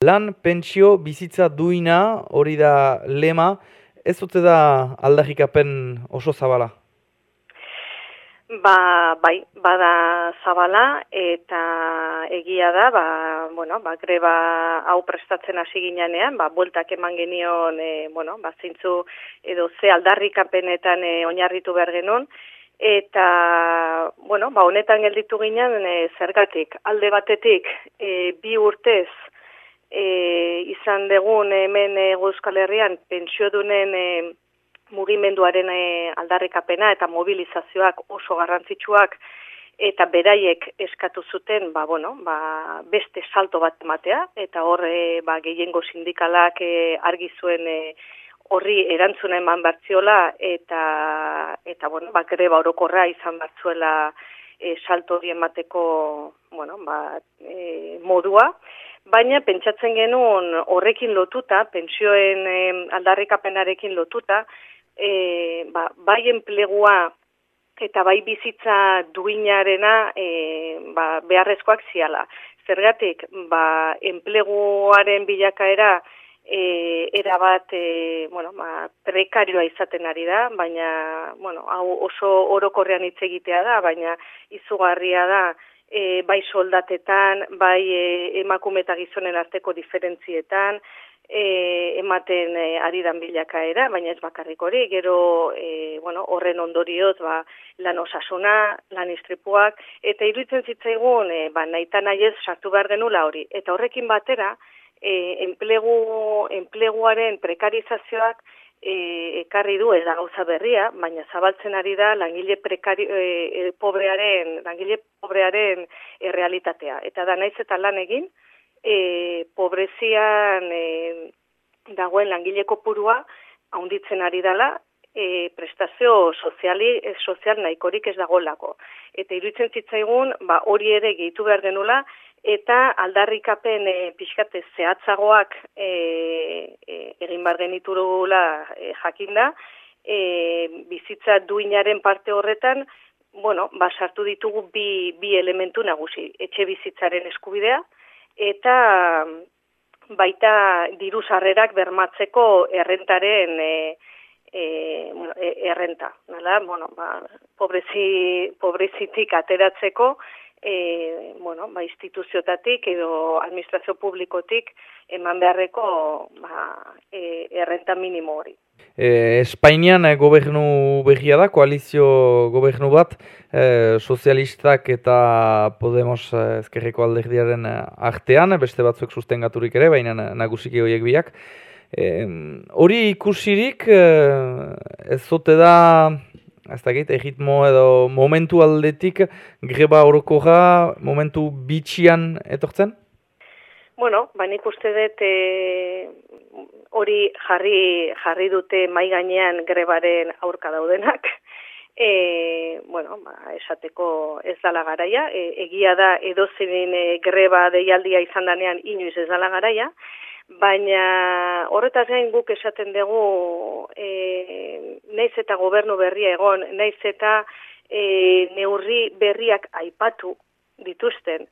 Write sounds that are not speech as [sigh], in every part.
Lan, pentsio, bizitza duina, hori da lema, ez dute da aldarrikapen oso zabala? Ba, bai, bada zabala eta egia da, ba, bueno, ba, greba hau prestatzen hasi ginean, ba, bueltak eman genion, e, bueno, ba, zintzu edo ze aldarrikapenetan e, oinarritu behar genuen, eta, bueno, ba, honetan gelditu ginen e, zergatik, alde batetik, e, bi urtez, e, izan degun hemen e, Euskal Herrian, pensio dunen, e, mugimenduaren e, aldarrikapena eta mobilizazioak oso garrantzitsuak eta beraiek eskatu zuten ba, bueno, ba, beste salto bat ematea eta hor e, ba, gehiengo sindikalak e, argi zuen e, horri erantzuna eman bertziola eta, eta bueno, ba, greba orokorra izan bertzuela e, salto hori emateko bueno, ba, e, modua. Baina pentsatzen genuen horrekin lotuta, pensioen e, aldarrikapenarekin lotuta, e, ba, bai enplegua eta bai bizitza duinarena e, ba, beharrezkoak ziala. Zergatik, ba, enpleguaren bilakaera e, era bat e, bueno, ba, prekarioa izaten ari da, baina bueno, hau oso orokorrean hitz egitea da, baina izugarria da e, bai soldatetan, bai e, emakume eta gizonen arteko diferentzietan, e, ematen e, ari dan bilakaera, baina ez bakarrik hori, gero e, bueno, horren ondorioz ba, lan osasuna, lan istripuak, eta iruditzen zitzaigun e, ba, nahi nahiez sartu behar genula hori. Eta horrekin batera, e, enplegu, enpleguaren prekarizazioak e, ekarri du ez da gauza berria, baina zabaltzen ari da langile prekari, e, e pobrearen, langile pobrearen e, realitatea. Eta da naiz eta lan egin, e, pobrezian e, dagoen langile kopurua haunditzen ari dela, e, prestazio soziali, e, sozial nahikorik ez dagolako. Eta iruditzen zitzaigun, ba, hori ere gehitu behar genula, eta aldarrikapen e, pixkate zehatzagoak e, e, egin behar geniturula e, jakinda, e, bizitza duinaren parte horretan, bueno, ba, sartu ditugu bi, bi elementu nagusi, etxe bizitzaren eskubidea, eta baita diru sarrerak bermatzeko errentaren e, e, bueno, errenta, nala? Bueno, ba, pobrezi, pobrezitik ateratzeko e, bueno, ba, instituziotatik edo administrazio publikotik eman beharreko ba, e, errenta minimo hori. E, Espainian e, gobernu begia da, koalizio gobernu bat, e, sozialistak eta Podemos e, ezkerreko alderdiaren artean, beste batzuk sustengaturik ere, baina nagusiki horiek biak. hori ikusirik, e, ez zote da, ez da egitmo edo momentu aldetik, greba horoko momentu bitxian etortzen? Bueno, baina ikuste dut e, hori jarri, jarri dute mai gainean grebaren aurka daudenak. [laughs] E, bueno, ba, esateko ez dala garaia, e, egia da edozenin e, greba deialdia izan danean inoiz ez dala garaia, baina horretaz gain guk esaten dugu e, naiz eta gobernu berria egon, naiz eta e, neurri berriak aipatu dituzten,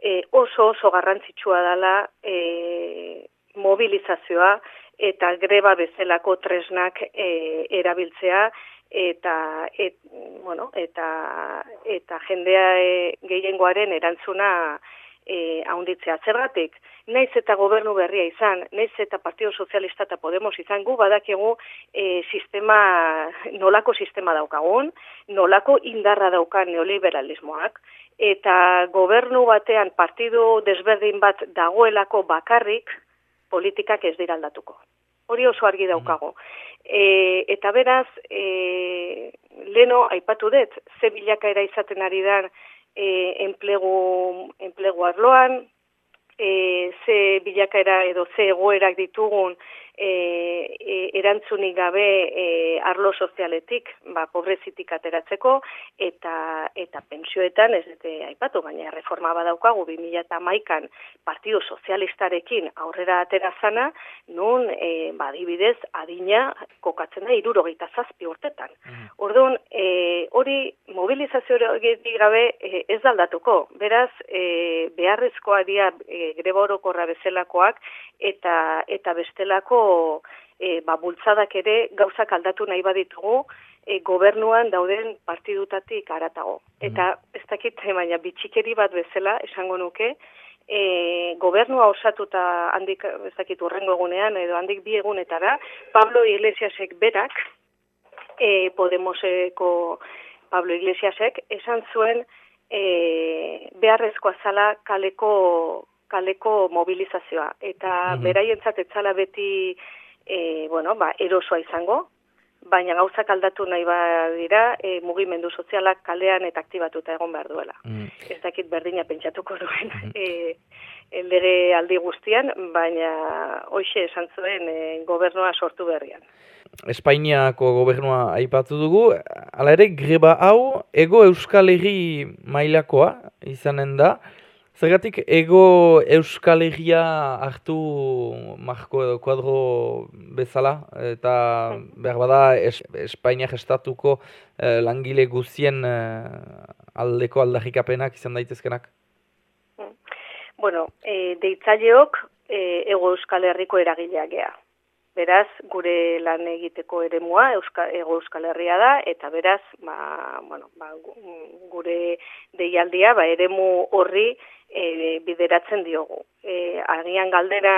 e, oso oso garrantzitsua dela e, mobilizazioa eta greba bezalako tresnak e, erabiltzea eta et, bueno, eta eta jendea e, gehiengoaren erantzuna e, haunditzea. Zergatik, naiz eta gobernu berria izan, naiz eta Partido Sozialista eta Podemos izan, gu badakigu e, sistema, nolako sistema daukagun, nolako indarra daukan neoliberalismoak, eta gobernu batean partidu desberdin bat dagoelako bakarrik, politikak ez dira aldatuko. Hori oso argi mm. daukago. E, eta beraz, e, leno, aipatu dut, ze bilakaera izaten ari da e, enplegu, enplegu arloan, e, ze bilakaera edo ze egoerak ditugun e, e, erantzunik gabe e, arlo sozialetik, ba, pobrezitik ateratzeko, eta eta pensioetan, ez dute aipatu, baina reforma badaukagu 2008an Partido Sozialistarekin aurrera atera zana, nun, e, badibidez, adina kokatzen da irurogeita zazpi urtetan. Mm. Orduan, e, hori mobilizazio gabe e, ez aldatuko. Beraz, e, beharrezkoa dira e, greba orokorra bezalakoak, eta eta bestelako e, ba, bultzadak ere gauzak aldatu nahi baditugu e, gobernuan dauden partidutatik aratago. Mm. Eta ez dakit, baina bitxikeri bat bezala esango nuke, e, gobernua osatuta handik, ez dakit, urrengo egunean, edo handik bi egunetara, Pablo Iglesiasek berak, e, Podemoseko Pablo Iglesiasek, esan zuen e, beharrezkoa zala kaleko kaleko mobilizazioa. Eta mm -hmm. beraientzat etzala beti e, bueno, ba, erosoa izango, baina gauzak aldatu nahi badira e, mugimendu sozialak kalean eta aktibatuta egon behar duela. Mm. Ez dakit berdina pentsatuko duen mm -hmm. [laughs] e, aldi guztian, baina hoxe esan zuen e, gobernua sortu berrian. Espainiako gobernua aipatu dugu, ala ere greba hau ego euskal herri mailakoa izanen da, Zergatik ego Euskal Herria hartu marko edo kuadro bezala, eta behar bada es, Espainiak estatuko eh, langile guzien eh, aldeko aldarrikapenak izan daitezkenak? Bueno, e, deitzaileok e, ego Euskal Herriko eragileak gea. Beraz, gure lan egiteko eremua Euska, ego Euskal Herria da, eta beraz, ba, bueno, ba, gure deialdia, ba, eremu horri e, bideratzen diogu. E, agian galdera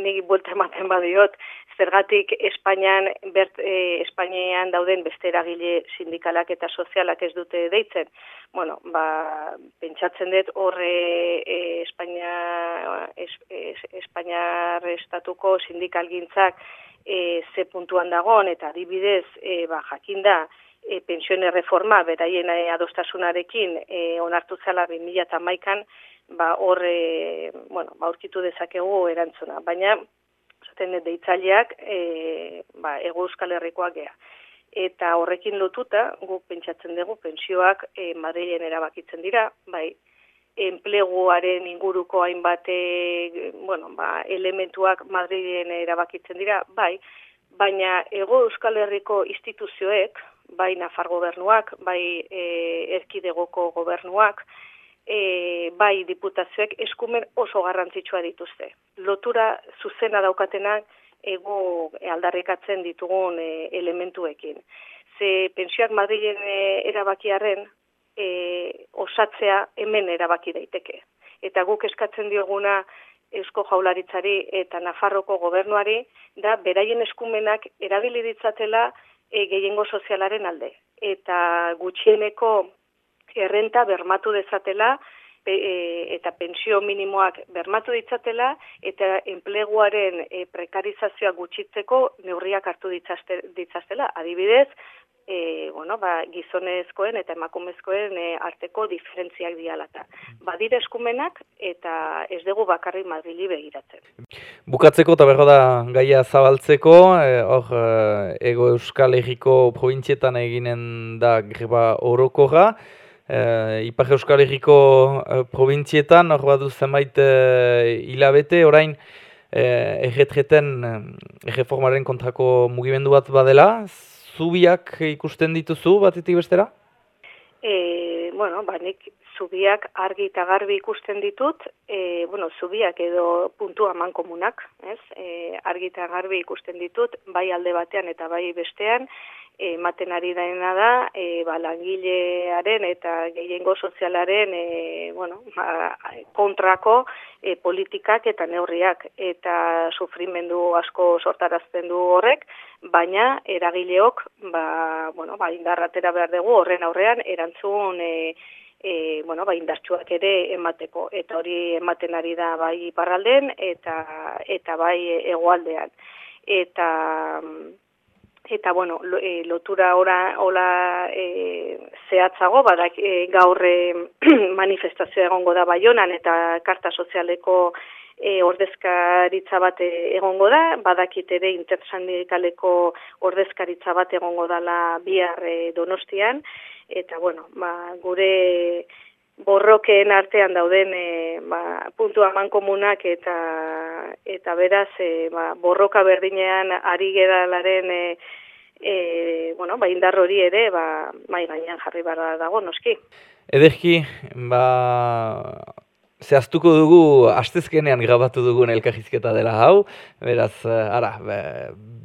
nigi buelta ematen badiot, zergatik Espainian, bert, e, Espainian dauden beste eragile sindikalak eta sozialak ez dute deitzen. Bueno, ba, pentsatzen dut horre e, Espainia, es, es, Espainiar estatuko sindikalgintzak e, ze puntuan dagoen eta adibidez e, ba, jakinda, e, pensione reforma beraien e, adostasunarekin e, onartu zela 2011an ba hor e, bueno ba aurkitu dezakegu erantzuna. Baina zaten deitzaileak e, ba ego euskal herrikoak gea. Eta horrekin lotuta guk pentsatzen dugu pensioak e, Madrilen erabakitzen dira bai enpleguaren inguruko hainbat e, bueno, ba, elementuak Madrilen erabakitzen dira, bai, baina ego Euskal Herriko instituzioek, bai Nafar gobernuak, bai e, erkidegoko gobernuak, e, bai diputazioek eskumen oso garrantzitsua dituzte. Lotura zuzena daukatenak ego aldarrikatzen ditugun e, elementuekin. Ze pensioak Madrilen e, erabakiaren e, osatzea hemen erabaki daiteke. Eta guk eskatzen dioguna Eusko Jaularitzari eta Nafarroko gobernuari da beraien eskumenak erabili ditzatela e, gehiengo sozialaren alde. Eta gutxieneko errenta bermatu dezatela e, eta pensio minimoak bermatu ditzatela eta enpleguaren e, prekarizazioa gutxitzeko neurriak hartu ditzaztela. Adibidez, e, bueno, ba, gizonezkoen eta emakumezkoen e, arteko diferentziak dialata. Badire eskumenak eta ez dugu bakarri Madrili begiratzen. Bukatzeko eta berro da gaia zabaltzeko, e, hor e, ego euskal egiko provintzietan eginen da greba orokorra, e, Ipar Euskal Herriko e, provintzietan, hor badu zenbait e, hilabete, orain e, erretreten, erreformaren kontrako mugimendu bat badela, zubiak ikusten dituzu batetik bestera? E, bueno, ba, nik zubiak argi eta garbi ikusten ditut, e, bueno, zubiak edo puntu aman komunak, ez? E, argi eta garbi ikusten ditut, bai alde batean eta bai bestean, ematen ari daena da, e, ba, langilearen eta gehiengo sozialaren e, bueno, ba, kontrako e, politikak eta neurriak eta sufrimendu asko sortarazten du horrek, baina eragileok ba, bueno, ba, indarratera behar dugu horren aurrean erantzun e, e, bueno, ba, indartsuak ere emateko. Eta hori ematen ari da bai parralden eta, eta bai egoaldean. Eta eta bueno, e, lotura ora hola e, zehatzago badak e, gaur e, [clears throat] manifestazioa egongo da Baionan eta karta sozialeko e, ordezkaritza bat egongo da, badakit ere intersandikaleko ordezkaritza bat egongo dala bihar e, donostian, eta bueno, ba, gure borrokeen artean dauden e, ba, puntu aman komunak eta eta beraz e, ba, borroka berdinean ari gedalaren e, e, bueno, ba, indar hori ere ba, mai gainean jarri barra dago noski. Ederki, ba, zehaztuko dugu astezkenean grabatu dugun elkahizketa dela hau, beraz, eh, ara,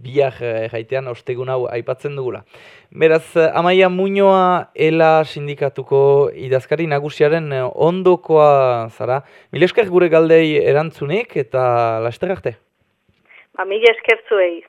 biak eh, jaitean ostegun hau aipatzen dugula. Beraz, eh, Amaia Muñoa ela sindikatuko idazkari nagusiaren ondokoa zara. Mila esker gure galdei erantzunik eta laster arte? Ba, mila eskertzuei.